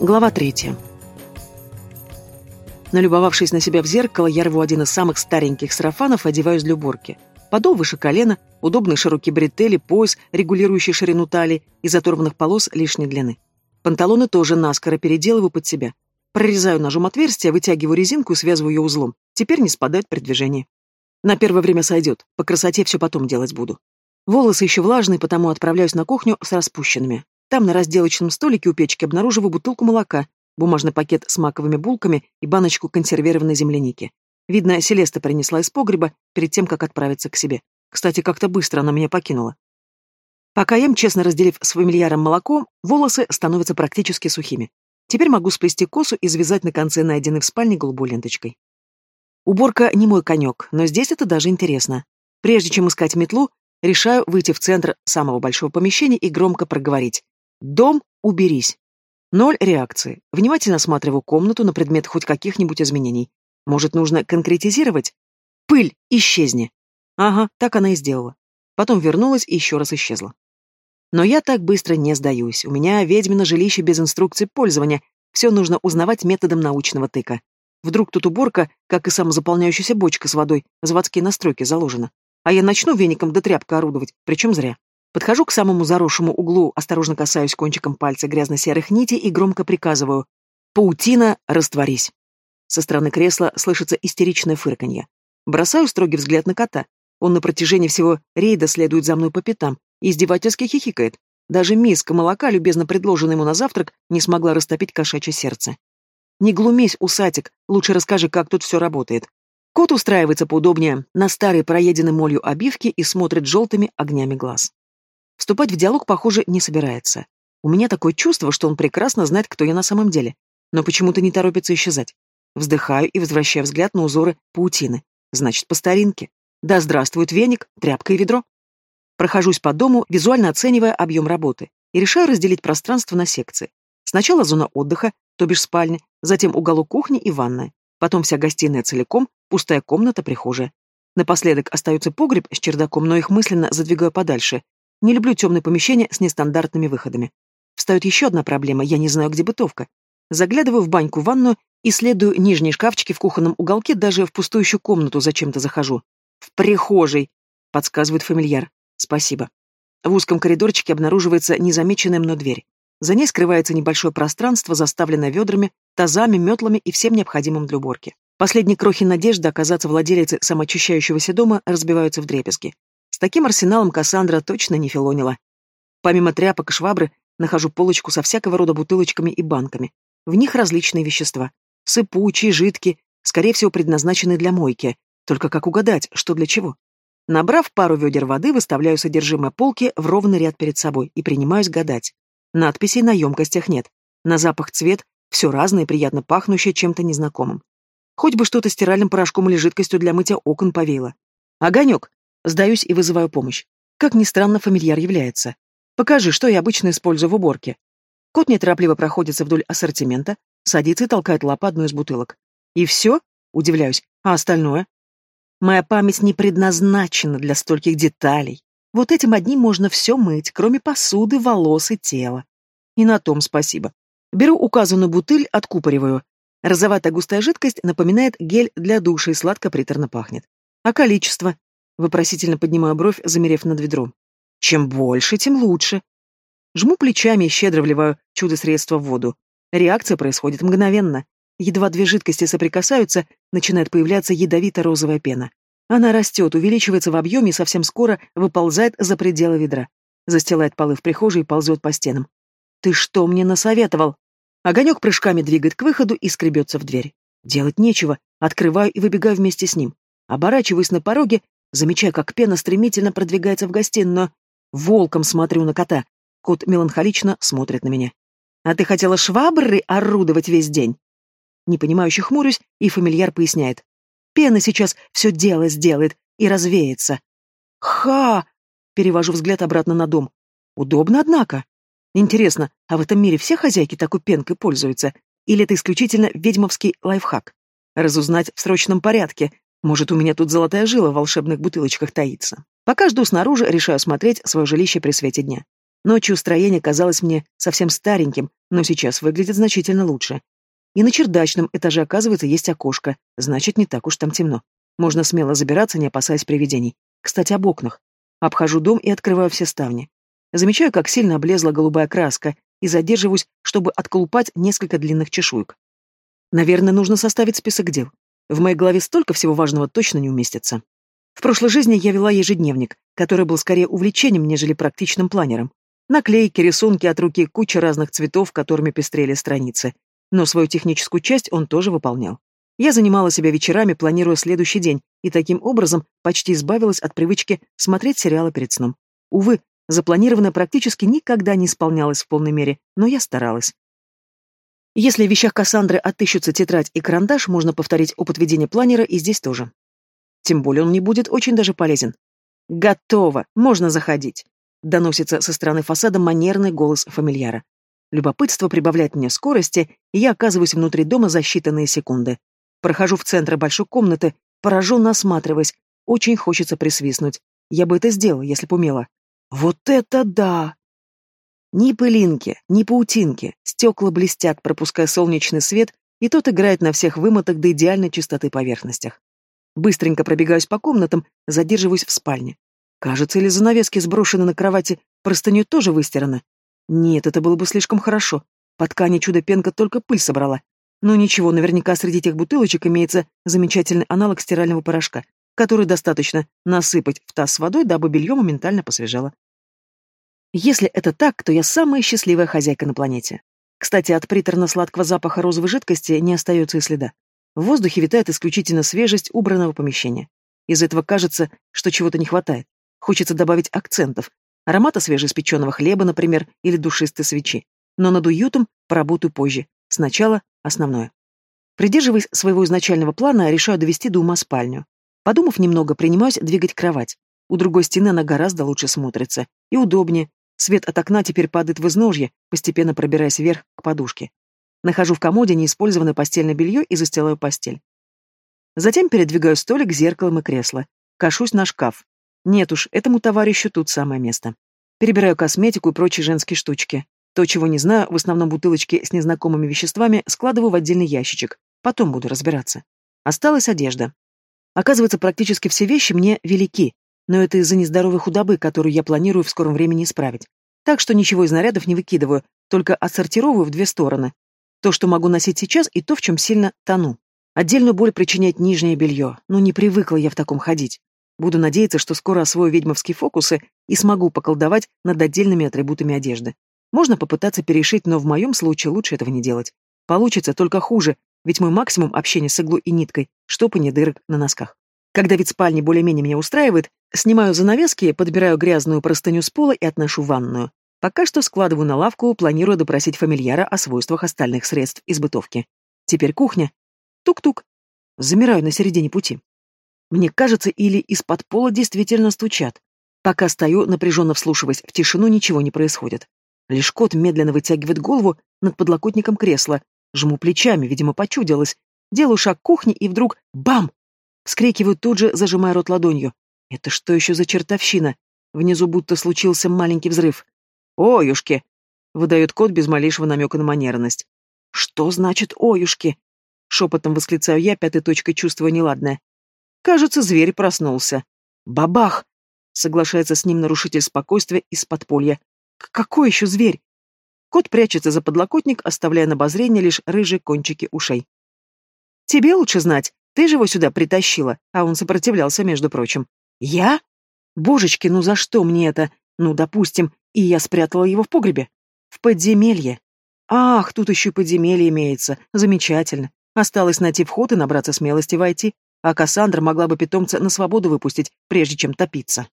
Глава третья. Налюбовавшись на себя в зеркало, я рву один из самых стареньких сарафанов и одеваюсь для уборки. Подол выше колена, удобные широкие бретели, пояс, регулирующий ширину талии, из оторванных полос лишней длины. Панталоны тоже наскоро переделываю под себя. Прорезаю ножом отверстие, вытягиваю резинку и связываю ее узлом. Теперь не спадает при движении. На первое время сойдет, по красоте все потом делать буду. Волосы еще влажные, потому отправляюсь на кухню с распущенными. Там на разделочном столике у печки обнаруживаю бутылку молока, бумажный пакет с маковыми булками и баночку консервированной земляники. Видно, Селеста принесла из погреба перед тем, как отправиться к себе. Кстати, как-то быстро она меня покинула. Пока ем, честно разделив с фамильяром молоко, волосы становятся практически сухими. Теперь могу сплести косу и завязать на конце найденной в спальне голубой ленточкой. Уборка не мой конек, но здесь это даже интересно. Прежде чем искать метлу, решаю выйти в центр самого большого помещения и громко проговорить. «Дом, уберись!» Ноль реакции. Внимательно осматриваю комнату на предмет хоть каких-нибудь изменений. Может, нужно конкретизировать? Пыль, исчезни. Ага, так она и сделала. Потом вернулась и еще раз исчезла. Но я так быстро не сдаюсь. У меня ведьмино жилище без инструкции пользования. Все нужно узнавать методом научного тыка. Вдруг тут уборка, как и самозаполняющаяся бочка с водой, заводские настройки заложена. А я начну веником да тряпкой орудовать, причем зря. Подхожу к самому заросшему углу, осторожно касаюсь кончиком пальца грязно-серых нитей и громко приказываю «Паутина, растворись!». Со стороны кресла слышится истеричное фырканье. Бросаю строгий взгляд на кота. Он на протяжении всего рейда следует за мной по пятам и издевательски хихикает. Даже миска молока, любезно предложенная ему на завтрак, не смогла растопить кошачье сердце. «Не глумись, усатик, лучше расскажи, как тут все работает». Кот устраивается поудобнее на старой проеденной молью обивке и смотрит желтыми огнями глаз. Вступать в диалог, похоже, не собирается. У меня такое чувство, что он прекрасно знает, кто я на самом деле, но почему-то не торопится исчезать. Вздыхаю и возвращаю взгляд на узоры паутины. Значит, по старинке. Да здравствует веник, тряпка и ведро. Прохожусь по дому, визуально оценивая объем работы, и решаю разделить пространство на секции. Сначала зона отдыха, то бишь спальня, затем уголок кухни и ванная, потом вся гостиная целиком, пустая комната, прихожая. Напоследок остается погреб с чердаком, но их мысленно задвигаю подальше, не люблю темные помещения с нестандартными выходами. Встает еще одна проблема, я не знаю, где бытовка. Заглядываю в баньку-ванную, исследую нижние шкафчики в кухонном уголке, даже в пустующую комнату зачем-то захожу. «В прихожей!» — подсказывает фамильяр. «Спасибо». В узком коридорчике обнаруживается незамеченная мной дверь. За ней скрывается небольшое пространство, заставленное ведрами, тазами, метлами и всем необходимым для уборки. Последние крохи надежды оказаться владелицей самоочищающегося дома разбиваются в дребезги таким арсеналом Кассандра точно не филонила. Помимо тряпок и швабры, нахожу полочку со всякого рода бутылочками и банками. В них различные вещества. Сыпучие, жидкие, скорее всего, предназначенные для мойки. Только как угадать, что для чего? Набрав пару ведер воды, выставляю содержимое полки в ровный ряд перед собой и принимаюсь гадать. Надписей на емкостях нет. На запах цвет, все разное, приятно пахнущее чем-то незнакомым. Хоть бы что-то стиральным порошком или жидкостью для мытья окон повеяло. Огонек, Сдаюсь и вызываю помощь. Как ни странно, фамильяр является. Покажи, что я обычно использую в уборке. Кот неторопливо проходится вдоль ассортимента, садится и толкает лапу одну из бутылок. И все? Удивляюсь. А остальное? Моя память не предназначена для стольких деталей. Вот этим одним можно все мыть, кроме посуды, волос и тела. И на том спасибо. Беру указанную бутыль, откупориваю. Розоватая густая жидкость напоминает гель для душа и сладко-приторно пахнет. А количество? Вопросительно поднимаю бровь, замерев над ведром. Чем больше, тем лучше. Жму плечами и щедро вливаю чудо-средство в воду. Реакция происходит мгновенно. Едва две жидкости соприкасаются, начинает появляться ядовито-розовая пена. Она растет, увеличивается в объеме и совсем скоро выползает за пределы ведра. Застилает полы в прихожей и ползет по стенам. «Ты что мне насоветовал?» Огонек прыжками двигает к выходу и скребется в дверь. Делать нечего. Открываю и выбегаю вместе с ним. Оборачиваюсь на пороге Замечаю, как пена стремительно продвигается в гостиную, волком смотрю на кота. Кот меланхолично смотрит на меня. «А ты хотела швабры орудовать весь день?» Непонимающе хмурюсь, и фамильяр поясняет. «Пена сейчас все дело сделает и развеется». «Ха!» — перевожу взгляд обратно на дом. «Удобно, однако. Интересно, а в этом мире все хозяйки такой пенкой пользуются? Или это исключительно ведьмовский лайфхак? Разузнать в срочном порядке, может, у меня тут золотая жила в волшебных бутылочках таится. Пока жду снаружи, решаю смотреть свое жилище при свете дня. Ночью строение казалось мне совсем стареньким, но сейчас выглядит значительно лучше. И на чердачном этаже, оказывается, есть окошко, значит, не так уж там темно. Можно смело забираться, не опасаясь привидений. Кстати, об окнах. Обхожу дом и открываю все ставни. Замечаю, как сильно облезла голубая краска, и задерживаюсь, чтобы отколупать несколько длинных чешуек. Наверное, нужно составить список дел. В моей голове столько всего важного точно не уместится. В прошлой жизни я вела ежедневник, который был скорее увлечением, нежели практичным планером. Наклейки, рисунки от руки, куча разных цветов, которыми пестрели страницы. Но свою техническую часть он тоже выполнял. Я занимала себя вечерами, планируя следующий день, и таким образом почти избавилась от привычки смотреть сериалы перед сном. Увы, запланированное практически никогда не исполнялось в полной мере, но я старалась. Если в вещах Кассандры отыщутся тетрадь и карандаш, можно повторить опыт ведения планера и здесь тоже. Тем более он не будет очень даже полезен. «Готово! Можно заходить!» Доносится со стороны фасада манерный голос фамильяра. Любопытство прибавляет мне скорости, и я оказываюсь внутри дома за считанные секунды. Прохожу в центр большой комнаты, пораженно осматриваясь. Очень хочется присвистнуть. Я бы это сделала, если бы умела. Вот это да! Ни пылинки, ни паутинки, стекла блестят, пропуская солнечный свет, и тот играет на всех вымотах до идеальной чистоты поверхностях. Быстренько пробегаюсь по комнатам, задерживаюсь в спальне. Кажется, или занавески сброшены на кровати, простыню тоже выстираны. Нет, это было бы слишком хорошо. По ткани чудо-пенка только пыль собрала. Но ничего, наверняка среди тех бутылочек имеется замечательный аналог стирального порошка, который достаточно насыпать в таз с водой, дабы белье моментально посвежало. Если это так, то я самая счастливая хозяйка на планете. Кстати, от приторно-сладкого запаха розовой жидкости не остается и следа. В воздухе витает исключительно свежесть убранного помещения. Из этого кажется, что чего-то не хватает. Хочется добавить акцентов. Аромата свежеиспеченного хлеба, например, или душистой свечи. Но над уютом поработаю позже. Сначала основное. Придерживаясь своего изначального плана, решаю довести до ума спальню. Подумав немного, принимаюсь двигать кровать. У другой стены она гораздо лучше смотрится. И удобнее, Свет от окна теперь падает в изножье, постепенно пробираясь вверх к подушке. Нахожу в комоде неиспользованное постельное белье и застилаю постель. Затем передвигаю столик, зеркалом и кресло. Кашусь на шкаф. Нет уж, этому товарищу тут самое место. Перебираю косметику и прочие женские штучки. То, чего не знаю, в основном бутылочки с незнакомыми веществами, складываю в отдельный ящичек. Потом буду разбираться. Осталась одежда. Оказывается, практически все вещи мне велики, но это из-за нездоровой худобы, которую я планирую в скором времени исправить. Так что ничего из нарядов не выкидываю, только отсортировываю в две стороны. То, что могу носить сейчас, и то, в чем сильно тону. Отдельную боль причиняет нижнее белье, но не привыкла я в таком ходить. Буду надеяться, что скоро освою ведьмовские фокусы и смогу поколдовать над отдельными атрибутами одежды. Можно попытаться перешить, но в моем случае лучше этого не делать. Получится только хуже, ведь мой максимум общения с иглой и ниткой — штопание дырок на носках. Когда вид спальни более-менее меня устраивает, снимаю занавески, подбираю грязную простыню с пола и отношу в ванную. Пока что складываю на лавку, планирую допросить фамильяра о свойствах остальных средств из бытовки. Теперь кухня. Тук-тук. Замираю на середине пути. Мне кажется, или из-под пола действительно стучат. Пока стою, напряженно вслушиваясь в тишину, ничего не происходит. Лишь кот медленно вытягивает голову над подлокотником кресла. Жму плечами, видимо, почудилось. Делаю шаг к кухне, и вдруг — бам! Вскрикиваю тут же, зажимая рот ладонью. Это что еще за чертовщина? Внизу будто случился маленький взрыв. «Оюшки!» — выдает кот без малейшего намека на манерность. «Что значит «оюшки»?» — шепотом восклицаю я, пятой точкой чувствуя неладное. Кажется, зверь проснулся. «Бабах!» — соглашается с ним нарушитель спокойствия из подполья. «Какой еще зверь?» Кот прячется за подлокотник, оставляя на обозрение лишь рыжие кончики ушей. «Тебе лучше знать, ты же его сюда притащила, а он сопротивлялся, между прочим. Я? Божечки, ну за что мне это? Ну, допустим, и я спрятала его в погребе. В подземелье. Ах, тут еще и подземелье имеется. Замечательно. Осталось найти вход и набраться смелости войти, а Кассандра могла бы питомца на свободу выпустить, прежде чем топиться.